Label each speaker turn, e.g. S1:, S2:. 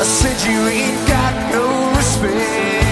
S1: I said you ain't got no respect.